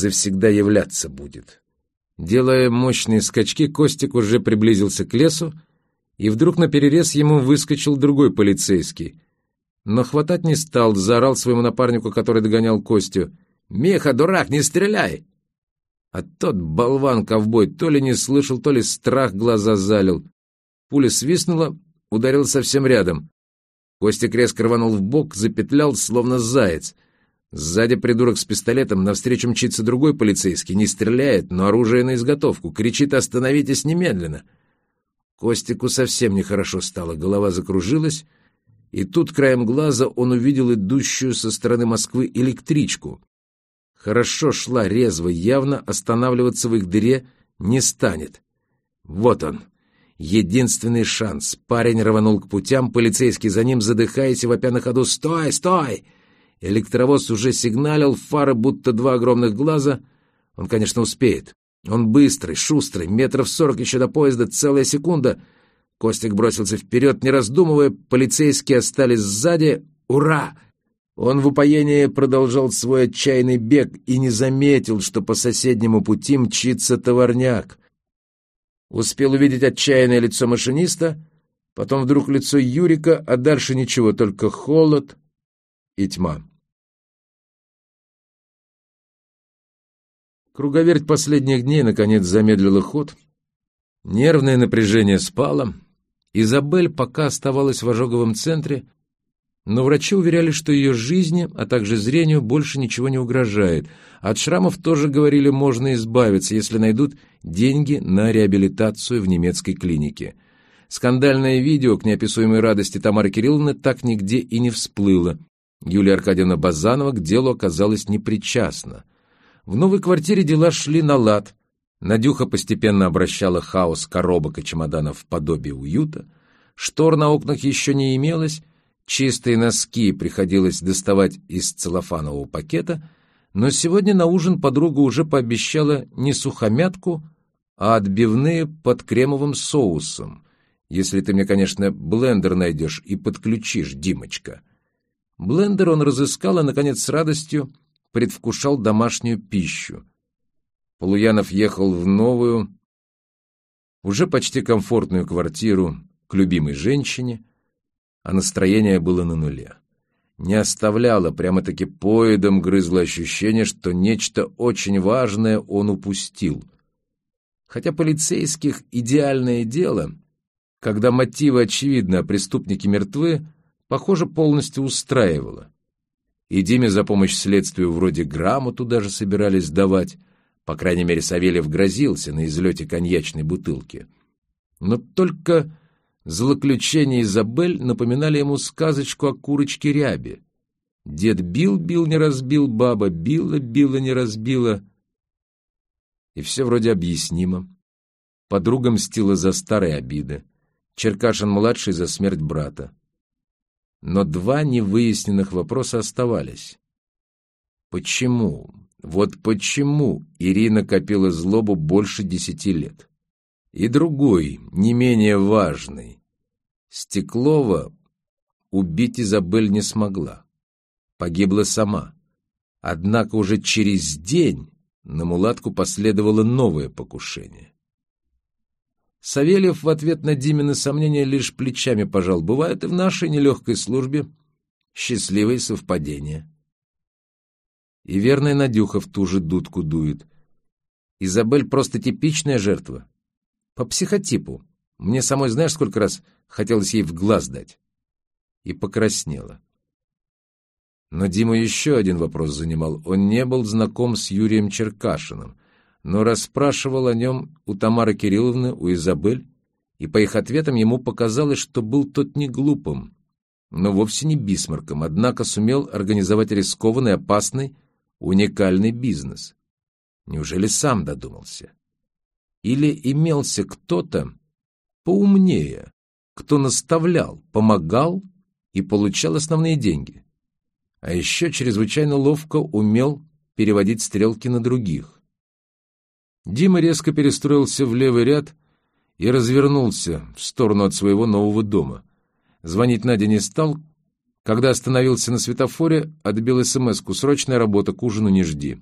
завсегда являться будет. Делая мощные скачки, Костик уже приблизился к лесу, и вдруг на перерез ему выскочил другой полицейский. Но хватать не стал, заорал своему напарнику, который догонял Костю. «Миха, дурак, не стреляй!» А тот болван-ковбой то ли не слышал, то ли страх глаза залил. Пуля свистнула, ударил совсем рядом. Костик резко рванул в бок, запетлял, словно заяц. Сзади придурок с пистолетом, навстречу мчится другой полицейский, не стреляет, но оружие на изготовку, кричит «Остановитесь немедленно!» Костику совсем нехорошо стало, голова закружилась, и тут краем глаза он увидел идущую со стороны Москвы электричку. Хорошо шла резво, явно останавливаться в их дыре не станет. Вот он, единственный шанс. Парень рванул к путям, полицейский за ним, задыхаясь и вопя на ходу «Стой! Стой!» Электровоз уже сигналил, фары будто два огромных глаза. Он, конечно, успеет. Он быстрый, шустрый, метров сорок еще до поезда, целая секунда. Костик бросился вперед, не раздумывая, полицейские остались сзади. «Ура!» Он в упоении продолжал свой отчаянный бег и не заметил, что по соседнему пути мчится товарняк. Успел увидеть отчаянное лицо машиниста, потом вдруг лицо Юрика, а дальше ничего, только холод и тьма. Круговерть последних дней наконец замедлила ход. Нервное напряжение спало. Изабель пока оставалась в ожоговом центре, но врачи уверяли, что ее жизни, а также зрению больше ничего не угрожает. От шрамов тоже говорили, можно избавиться, если найдут деньги на реабилитацию в немецкой клинике. Скандальное видео к неописуемой радости Тамары Кирилловны так нигде и не всплыло. Юлия Аркадьевна Базанова к делу оказалась непричастна. В новой квартире дела шли на лад. Надюха постепенно обращала хаос коробок и чемоданов в подобие уюта. Штор на окнах еще не имелось, чистые носки приходилось доставать из целлофанового пакета, но сегодня на ужин подруга уже пообещала не сухомятку, а отбивные под кремовым соусом, если ты мне, конечно, блендер найдешь и подключишь, Димочка. Блендер он разыскал и, наконец, с радостью предвкушал домашнюю пищу. Полуянов ехал в новую, уже почти комфортную квартиру к любимой женщине, а настроение было на нуле. Не оставляло, прямо-таки поедом грызло ощущение, что нечто очень важное он упустил. Хотя полицейских идеальное дело, когда мотивы очевидны, а преступники мертвы, похоже, полностью устраивало. И Диме за помощь следствию вроде грамоту даже собирались давать. По крайней мере, Савельев грозился на излете коньячной бутылки. Но только злоключения Изабель напоминали ему сказочку о курочке рябе. Дед бил-бил, не разбил, баба била-била, не разбила. И все вроде объяснимо. Подруга мстила за старые обиды. Черкашин-младший за смерть брата. Но два невыясненных вопроса оставались. Почему, вот почему Ирина копила злобу больше десяти лет? И другой, не менее важный. Стеклова убить Изабель не смогла. Погибла сама. Однако уже через день на мулатку последовало новое покушение. Савельев в ответ на Димины сомнения лишь плечами пожал. Бывают и в нашей нелегкой службе счастливые совпадения. И верная Надюха в ту же дудку дует. Изабель просто типичная жертва. По психотипу. Мне самой знаешь, сколько раз хотелось ей в глаз дать? И покраснела. Но Диму еще один вопрос занимал. Он не был знаком с Юрием Черкашиным но расспрашивал о нем у Тамары Кирилловны, у Изабель, и по их ответам ему показалось, что был тот не глупым, но вовсе не бисмарком, однако сумел организовать рискованный, опасный, уникальный бизнес. Неужели сам додумался? Или имелся кто-то поумнее, кто наставлял, помогал и получал основные деньги? А еще чрезвычайно ловко умел переводить стрелки на других. Дима резко перестроился в левый ряд и развернулся в сторону от своего нового дома. Звонить Наде не стал. Когда остановился на светофоре, отбил смс-ку «Срочная работа, к ужину не жди».